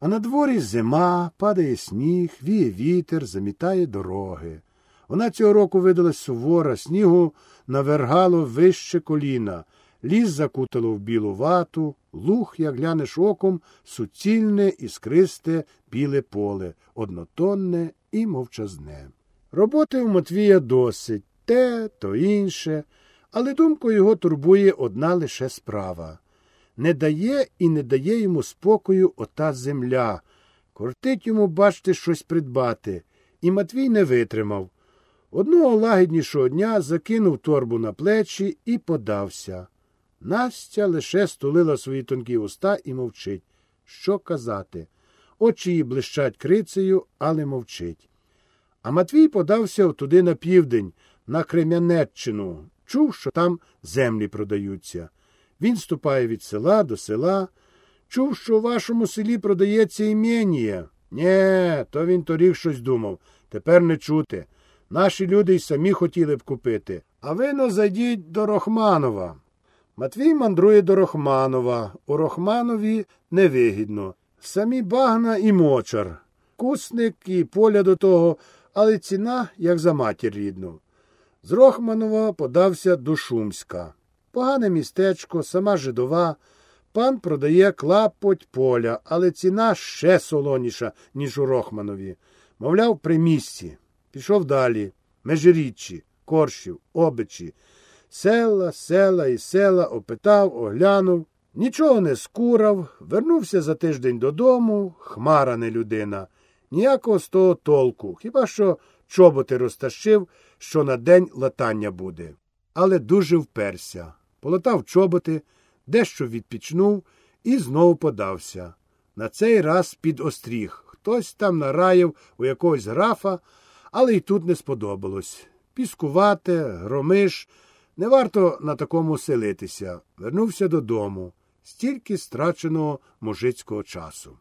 А на дворі зима, падає сніг, віє вітер, замітає дороги. Вона цього року видалась сувора, снігу навергало вище коліна, ліс закутало в білу вату, луг, як глянеш оком, суцільне, іскристе, біле поле, однотонне і мовчазне. Роботи у Матвія досить те, то інше, але думку його турбує одна лише справа. Не дає і не дає йому спокою ота земля. Кортить йому, бачте, щось придбати. І Матвій не витримав. Одного лагіднішого дня закинув торбу на плечі і подався. Настя лише стулила свої тонкі уста і мовчить. Що казати? Очі її блищать крицею, але мовчить. А Матвій подався туди на південь, на Крем'янеччину. Чув, що там землі продаються. Він ступає від села до села. Чув, що у вашому селі продається ім'єнія. Нє, то він торік щось думав. Тепер не чути. Наші люди й самі хотіли б купити. А ви но зайдіть до Рохманова. Матвій мандрує до Рохманова. У Рохманові невигідно. Самі багна і мочар. Кусник і поля до того, але ціна, як за матір рідну. З Рохманова подався до Шумська. Погане містечко, сама жидова. Пан продає клапоть поля, але ціна ще солоніша, ніж у Рохманові. Мовляв, при місці. Пішов далі. Межиріччі, коршів, обичі. Села, села і села опитав, оглянув. Нічого не скурав, вернувся за тиждень додому, хмара не людина. Ніякого з того толку, хіба що чоботи розтащив, що на день латання буде. Але дуже вперся. Полотав чоботи, дещо відпічнув і знову подався. На цей раз під остріг. Хтось там нараїв у якогось графа, але й тут не сподобалось. Піскувате, громиш. Не варто на такому селитися. Вернувся додому. Стільки страченого мужицького часу.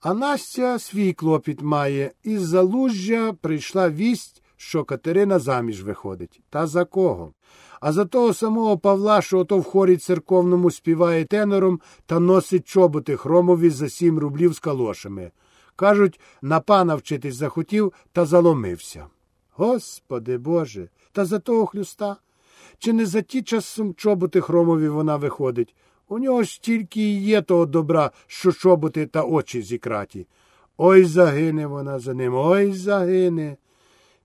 А Настя свій клопіт має. Із залужжя прийшла вість, що Катерина заміж виходить. Та за кого? А за того самого Павла, що ото в хорі церковному співає тенором та носить чоботи хромові за сім рублів з калошами. Кажуть, на пана вчитись захотів та заломився. Господи Боже, та за того хлюста. Чи не за ті часом чоботи хромові вона виходить? У нього ж тільки і є того добра, що чоботи та очі зікраті. Ой загине вона за ним, ой загине.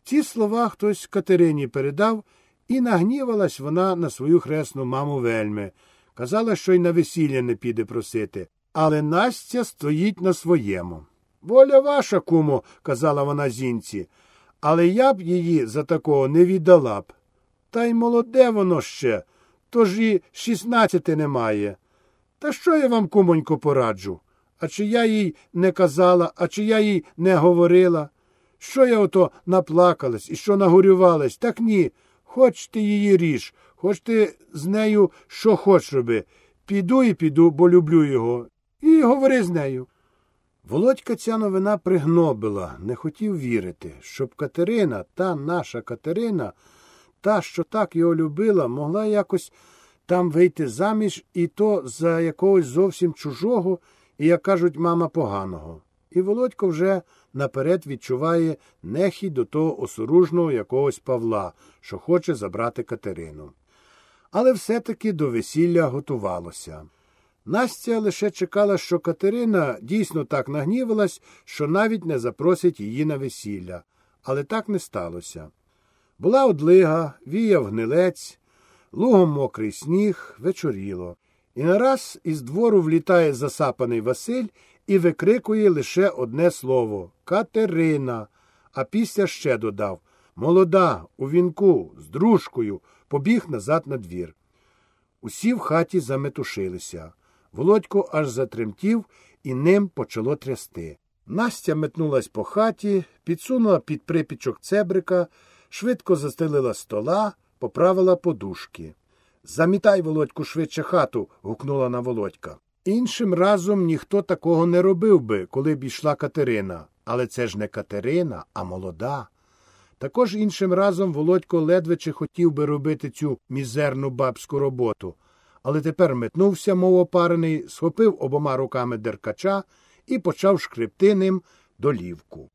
Ці слова хтось Катерині передав, і нагнівалась вона на свою хресну маму вельми. Казала, що й на весілля не піде просити. Але Настя стоїть на своєму. Воля ваша, кумо, казала вона зінці, але я б її за такого не віддала б. Та й молоде воно ще, тож і шістнадцяти немає. Та що я вам, кумонько, пораджу? А чи я їй не казала, а чи я їй не говорила? Що я ото наплакалась і що нагорювалась? Так ні. Хоч ти її ріж, хоч ти з нею що хоч роби. Піду і піду, бо люблю його. І говори з нею. Володька ця новина пригнобила, не хотів вірити, щоб Катерина, та наша Катерина, та, що так його любила, могла якось там вийти заміж і то за якогось зовсім чужого і, як кажуть, мама поганого. І Володько вже наперед відчуває нехідь до того осоружного якогось Павла, що хоче забрати Катерину. Але все-таки до весілля готувалося. Настя лише чекала, що Катерина дійсно так нагнівалась, що навіть не запросить її на весілля, але так не сталося. Була одлига, віяв гнилець, лугом мокрий сніг, вечоріло. І нараз із двору влітає засапаний Василь і викрикує лише одне слово Катерина. А після ще додав Молода, у вінку, з дружкою, побіг назад на двір. Усі в хаті заметушилися. Володько аж затремтів і ним почало трясти. Настя метнулась по хаті, підсунула під припічок цебрика, швидко застелила стола, поправила подушки. Замітай, Володьку, швидше хату. гукнула на Володька. Іншим разом ніхто такого не робив би, коли б йшла Катерина. Але це ж не Катерина, а молода. Також іншим разом Володько ледве чи хотів би робити цю мізерну бабську роботу, але тепер метнувся, мов опарений, схопив обома руками деркача і почав шкребти ним долівку.